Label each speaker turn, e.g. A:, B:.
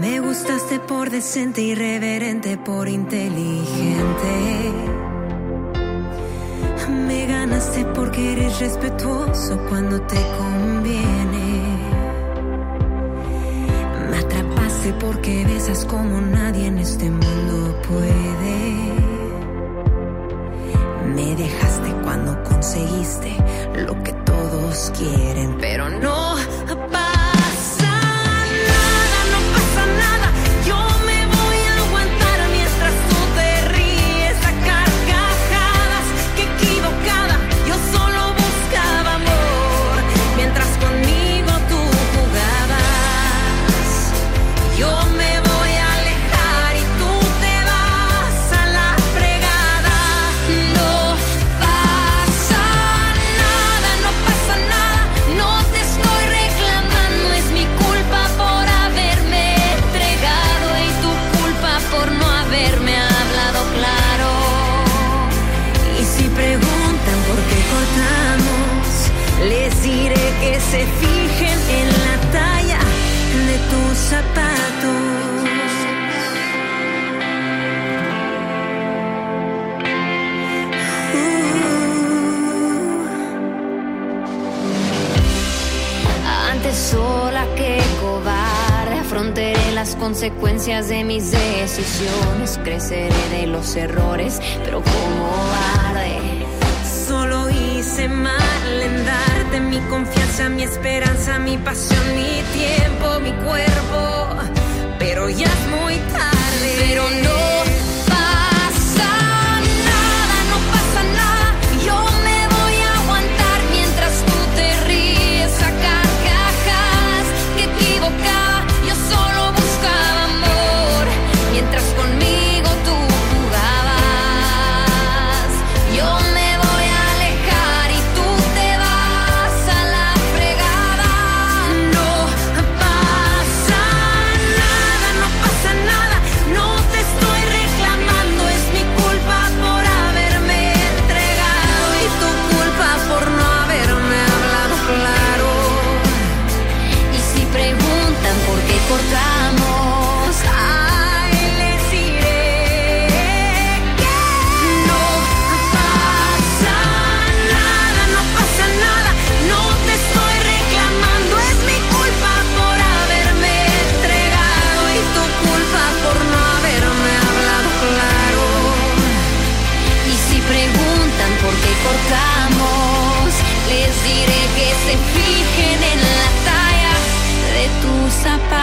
A: Me gustaste por decente, irreverente, por inteligente. Me ganaste porque eres respetuoso cuando te conviene. Me atrapaste porque besas como nadie en este mundo puede. Se fijen en la talla de tus zapatos.
B: Antes sola que cobarde, afrontaré las consecuencias de mis decisiones. Creceré de los errores, pero como cobarde
A: hice mal en darte mi confianza, mi esperanza, mi pasión, mi tiempo, mi cuerpo, pero ya es muy tarde.
B: Les diré que se fijen en la talla de tus zapatos.